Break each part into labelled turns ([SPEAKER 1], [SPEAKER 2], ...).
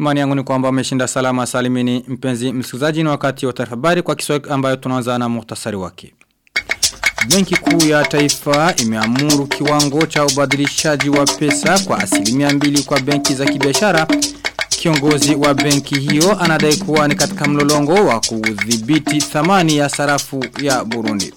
[SPEAKER 1] Imani yangu ni kwamba ameshinda salama salimini mpenzi msikilizaji ni wakati wa habari kwa Kiswahili ambayo tunaanza na muhtasari wake. Benki kuu ya taifa imeamuru kiwango cha ubadilishaji wa pesa kwa asilimia mbili kwa benki za kibiashara. Kiongozi wa benki hiyo anadai kuwa ni katika mlolongo wa kudhibiti thamani ya sarafu ya Burundi.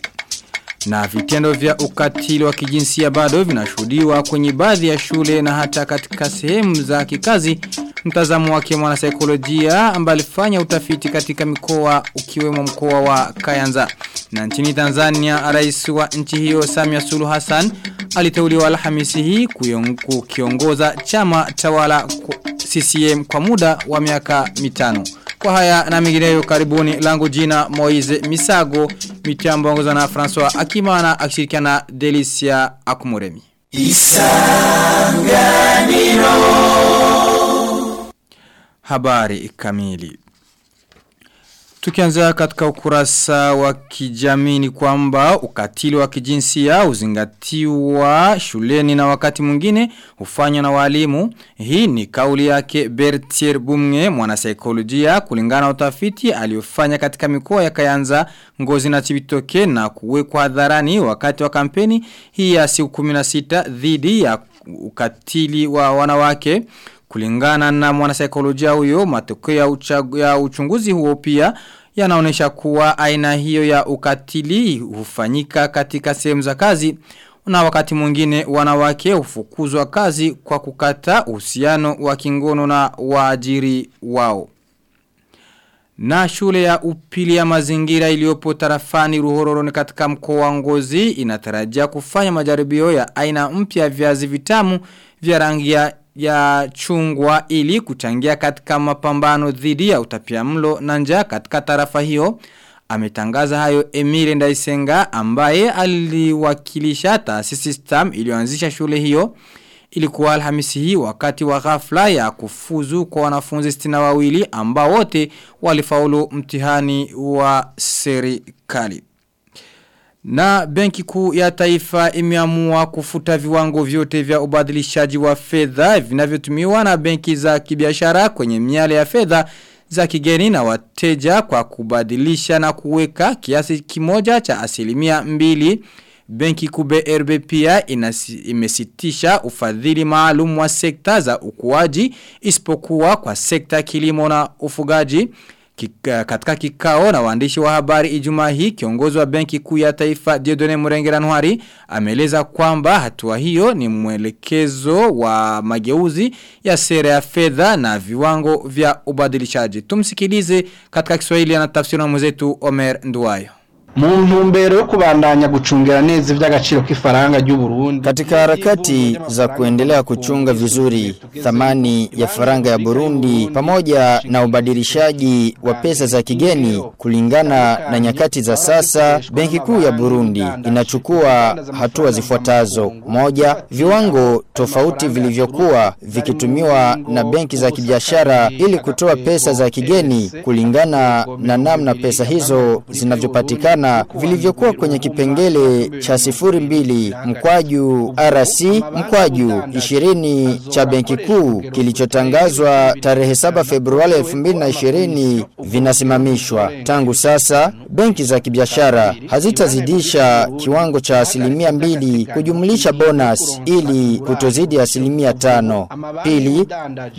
[SPEAKER 1] Na vitendo vya ukatili wa kijinsia bado vinashuhudiwa kwenye baadhi ya shule na hata katika sehemu za kikazi. Mtazamo wake mwana saikolojia ambaye alifanya utafiti katika mikoa ukiwemo mkoa wa Kayanza. Na nchini Tanzania rais wa nchi hiyo Samia Suluhu Hassan aliteuliwa Alhamisi hii kukiongoza chama tawala CCM kwa muda wa miaka mitano. Kwa haya na mingineyo karibuni langu jina Moize Misago mitambo ongozwa na François Akimana akishirikiana Delicia Akumuremi. Isanganiro Habari kamili Tukianza katika ukurasa wa kijamii ni kwamba ukatili wa kijinsia uzingatiwa shuleni na wakati mwingine hufanywa na walimu. Hii ni kauli yake Bertier Bumge mwanasaikolojia kulingana na utafiti aliyofanya katika mikoa ya Kayanza, Ngozi na Chibitoke na kuwekwa hadharani wakati wa kampeni hii ya siku 16 dhidi ya ukatili wa wanawake. Kulingana na mwanasaikolojia huyo matokeo ya, ya uchunguzi huo pia yanaonyesha kuwa aina hiyo ya ukatili hufanyika katika sehemu za kazi na wakati mwingine wanawake hufukuzwa kazi kwa kukata uhusiano wa kingono na waajiri wao. Na shule ya upili ya mazingira iliyopo tarafani ruhororoni katika mkoa wa ngozi inatarajia kufanya majaribio ya aina mpya viazi vitamu vya rangi ya ya chungwa ili kuchangia katika mapambano dhidi ya utapiamlo na njaa katika tarafa hiyo. Ametangaza hayo Emile Ndaisenga ambaye aliwakilisha taasisi STAM iliyoanzisha shule hiyo. Ilikuwa alhamisi hii wakati wa ghafla ya kufuzu kwa wanafunzi stina wawili ambao wote walifaulu mtihani wa serikali. Na benki kuu ya taifa imeamua kufuta viwango vyote vya ubadilishaji wa fedha vinavyotumiwa na benki za kibiashara kwenye miale ya fedha za kigeni na wateja kwa kubadilisha na kuweka kiasi kimoja cha asilimia mbili. Benki kube RB pia imesitisha ufadhili maalum wa sekta za ukuaji isipokuwa kwa sekta kilimo na ufugaji. Kika, katika kikao na waandishi wa habari ijumaa hii kiongozi wa benki kuu ya taifa Diodone Murengera nwari ameeleza kwamba hatua hiyo ni mwelekezo wa mageuzi ya sera ya fedha na viwango vya ubadilishaji. Tumsikilize katika Kiswahili na tafsiri na mwenzetu Omer Nduwayo.
[SPEAKER 2] Mu ntumbero yo kubandanya gucungira neza iby'agaciro k'ifaranga ry'u Burundi
[SPEAKER 3] katika harakati za kuendelea kuchunga vizuri thamani ya faranga ya Burundi pamoja na ubadilishaji wa pesa za kigeni kulingana na nyakati za sasa Benki Kuu ya Burundi inachukua hatua zifuatazo. Moja viwango tofauti vilivyokuwa vikitumiwa na benki za kibiashara ili kutoa pesa za kigeni kulingana na namna pesa hizo zinavyopatikana sana vilivyokuwa kwenye kipengele cha sifuri mbili mkwaju RC mkwaju 20 cha benki kuu kilichotangazwa tarehe 7 Februari 2020 vinasimamishwa. Tangu sasa benki za kibiashara hazitazidisha kiwango cha asilimia mbili kujumlisha bonus ili kutozidi asilimia tano. Pili,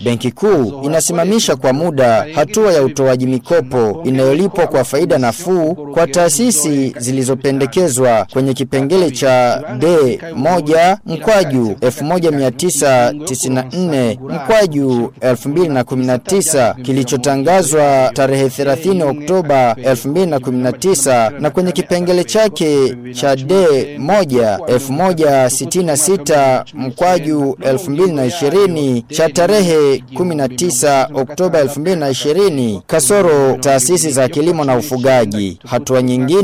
[SPEAKER 3] benki kuu inasimamisha kwa muda hatua ya utoaji mikopo inayolipwa kwa faida nafuu kwa taasisi taasisi zilizopendekezwa kwenye kipengele cha D moja mkwaju 1994 mkwaju 2019 kilichotangazwa tarehe 30 Oktoba 2019 na kwenye kipengele chake cha D moja 1166 mkwaju 2020 cha tarehe 19 Oktoba 2020 kasoro taasisi za kilimo na ufugaji. Hatua nyingine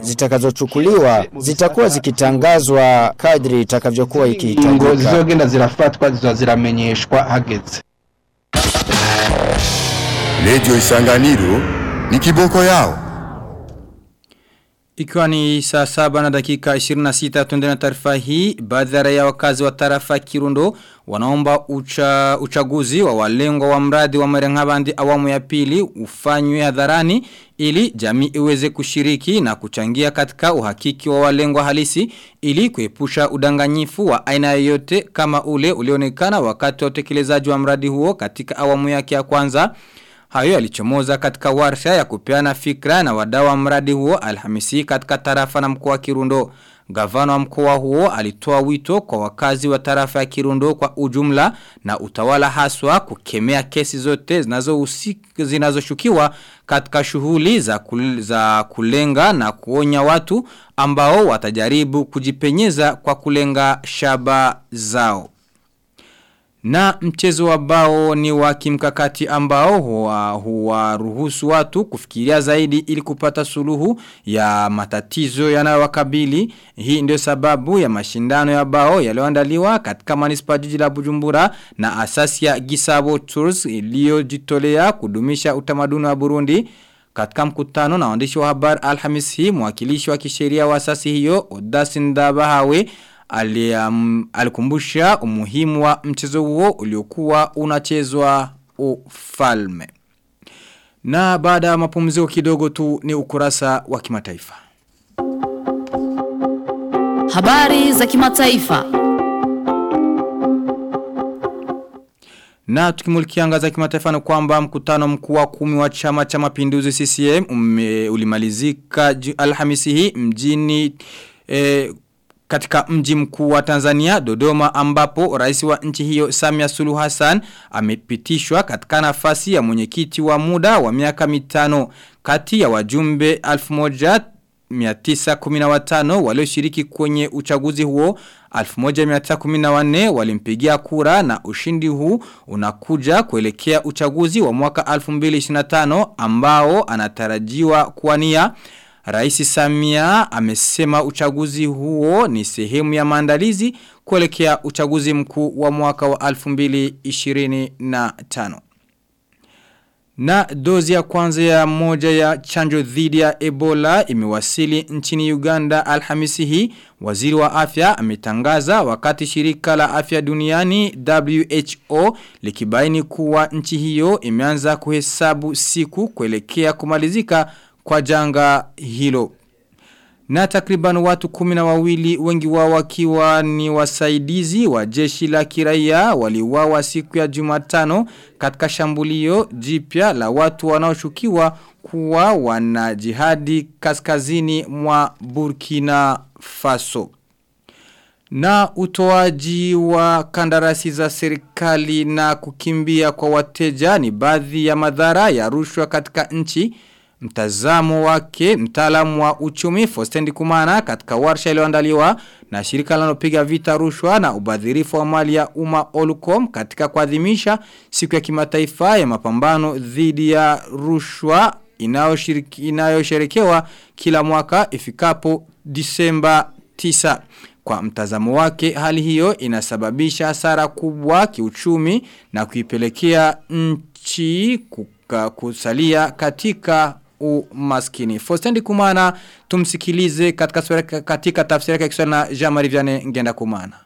[SPEAKER 3] zitakazochukuliwa zitakuwa zikitangazwa kadri itakavyokuwa
[SPEAKER 2] ingo
[SPEAKER 3] ikihitajika.
[SPEAKER 2] zizogenda zirafatwa zizoza ziramenyeshwa hageze
[SPEAKER 4] Radio Isanganiro ni kiboko yao.
[SPEAKER 1] Ikiwa ni saa saba na dakika 26 tuende na taarifa hii, baadhi ya raia wakazi wa tarafa Kirundo wanaomba ucha, uchaguzi wa walengwa wa mradi wa Merengabandi awamu ya pili ufanywe hadharani ili jamii iweze kushiriki na kuchangia katika uhakiki wa walengwa halisi ili kuepusha udanganyifu wa aina yoyote kama ule ulionekana wakati wa utekelezaji wa mradi huo katika awamu yake ya kwanza. Hayo yalichomoza katika warsha ya kupeana fikra na wadawa mradi huo alhamisi katika tarafa na mkoa wa Kirundo. Gavana wa mkoa huo alitoa wito kwa wakazi wa tarafa ya Kirundo kwa ujumla na utawala haswa kukemea kesi zote zinazoshukiwa zinazo katika shughuli za, kul, za kulenga na kuonya watu ambao watajaribu kujipenyeza kwa kulenga shaba zao. Na mchezo wa bao ni wa kimkakati ambao huwa, huwa ruhusu watu kufikiria zaidi ili kupata suluhu ya matatizo yanayowakabili. Hii ndio sababu ya mashindano ya bao yaliyoandaliwa katika manispa jiji la Bujumbura na asasi ya Gisabo Tours iliyojitolea kudumisha utamaduni wa Burundi. Katika mkutano na wandishi wa habari Alhamis mwakilishi wa kisheria wa asasi hiyo Odasi Ndabahawe alikumbusha umuhimu wa mchezo huo uliokuwa unachezwa ufalme. Na baada ya mapumziko kidogo tu ni ukurasa wa kimataifa.
[SPEAKER 4] Habari za kimataifa.
[SPEAKER 1] Na tukimulikia anga za kimataifa ni kwamba mkutano mkuu wa kumi wa chama cha mapinduzi CCM ume, ulimalizika alhamisi hii mjini eh, katika mji mkuu wa Tanzania Dodoma ambapo rais wa nchi hiyo Samia sulu Hassan amepitishwa katika nafasi ya mwenyekiti wa muda wa miaka mitano. Kati ya wajumbe 1915 walioshiriki kwenye uchaguzi huo 1914 walimpigia kura na ushindi huu unakuja kuelekea uchaguzi wa mwaka 2025 ambao anatarajiwa kuwania Raisi Samia amesema uchaguzi huo ni sehemu ya maandalizi kuelekea uchaguzi mkuu wa mwaka wa 2025. Na dozi ya kwanza ya moja ya chanjo dhidi ya Ebola imewasili nchini Uganda alhamisi hii. Waziri wa afya ametangaza wakati shirika la afya duniani WHO likibaini kuwa nchi hiyo imeanza kuhesabu siku kuelekea kumalizika kwa janga hilo. Na takriban watu kumina wawili wengi wao wakiwa ni wasaidizi wa jeshi la kiraia waliwawa siku ya Jumatano katika shambulio jipya la watu wanaoshukiwa kuwa wana jihadi kaskazini mwa Burkina Faso. Na utoaji wa kandarasi za serikali na kukimbia kwa wateja ni baadhi ya madhara ya rushwa katika nchi mtazamo wake mtaalamu wa uchumi Fostendi Kumana katika warsha iliyoandaliwa na shirika linalopiga vita rushwa na ubadhirifu wa mali ya umma Olcom katika kuadhimisha siku ya kimataifa ya mapambano dhidi ya rushwa inayosherekewa kila mwaka ifikapo Disemba 9 kwa mtazamo wake hali hiyo inasababisha hasara kubwa kiuchumi na kuipelekea nchi kusalia katika umaskini. Fostendi kumana tumsikilize katika, katika tafsiri yake na Jean-Marie Vianney ngenda kumana.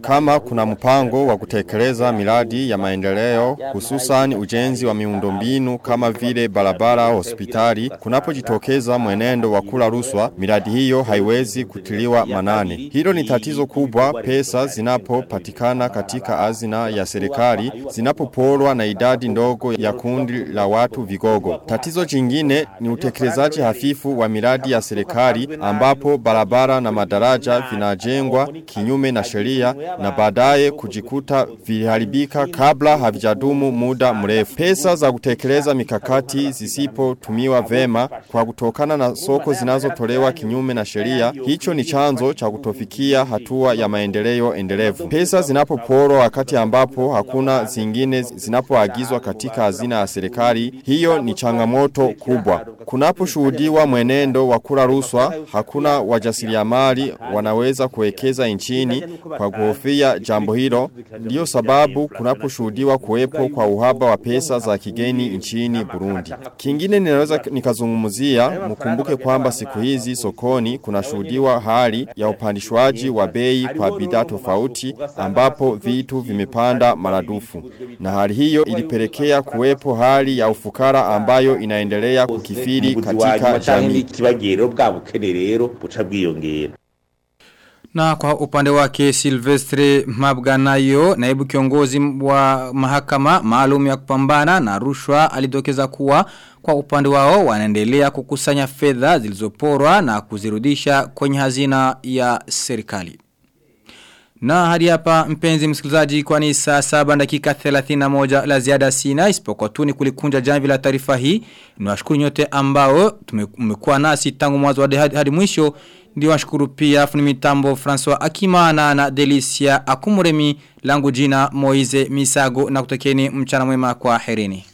[SPEAKER 5] Kama kuna mpango wa kutekeleza miradi ya maendeleo hususan ujenzi wa miundombinu kama vile barabara hospitali kunapojitokeza mwenendo wa kula ruswa miradi hiyo haiwezi kutiliwa manane. Hilo ni tatizo kubwa pesa zinapopatikana katika azina ya serikali zinapoporwa na idadi ndogo ya kundi la watu vigogo. Tatizo jingine ni utekelezaji hafifu wa miradi ya serikali ambapo barabara na madaraja vinajengwa kinyume na sheria na baadaye kujikuta viliharibika kabla havijadumu muda mrefu. Pesa za kutekeleza mikakati zisipotumiwa vema kwa kutokana na soko zinazotolewa kinyume na sheria, hicho ni chanzo cha kutofikia hatua ya maendeleo endelevu. Pesa zinapoporwa wakati ambapo hakuna zingine zinapoagizwa katika hazina ya serikali, hiyo ni changamoto kubwa. Kunaposhuhudiwa mwenendo wa kula ruswa, hakuna wajasiriamali wanaweza kuwekeza nchini kwa kuhofia jambo hilo. Ndiyo sababu kunaposhuhudiwa kuwepo kwa uhaba wa pesa za kigeni nchini Burundi. Kingine ninaweza nikazungumzia, mkumbuke kwamba siku hizi sokoni kunashuhudiwa hali ya upandishwaji wa bei kwa bidhaa tofauti ambapo vitu vimepanda maradufu. Na hali hiyo ilipelekea kuwepo hali ya ufukara ambayo inaendelea kukifiri katika jamii.
[SPEAKER 1] Na kwa upande wake Silvestre Mabganayo, naibu kiongozi wa mahakama maalum ya kupambana na rushwa alidokeza kuwa kwa upande wao wanaendelea kukusanya fedha zilizoporwa na kuzirudisha kwenye hazina ya serikali. Na hadi hapa mpenzi msikilizaji kwani saa saba dakika 31 la ziada sina isipokuwa tu ni kulikunja jamvi la taarifa hii. Niwashukuru nyote ambao tumekuwa nasi tangu mwanzo hadi, hadi mwisho. Ndio washukuru pia funi mitambo François Akimana na Delicia Akumuremi langu jina Moize Misago na kutekeni mchana mwema kwa herini.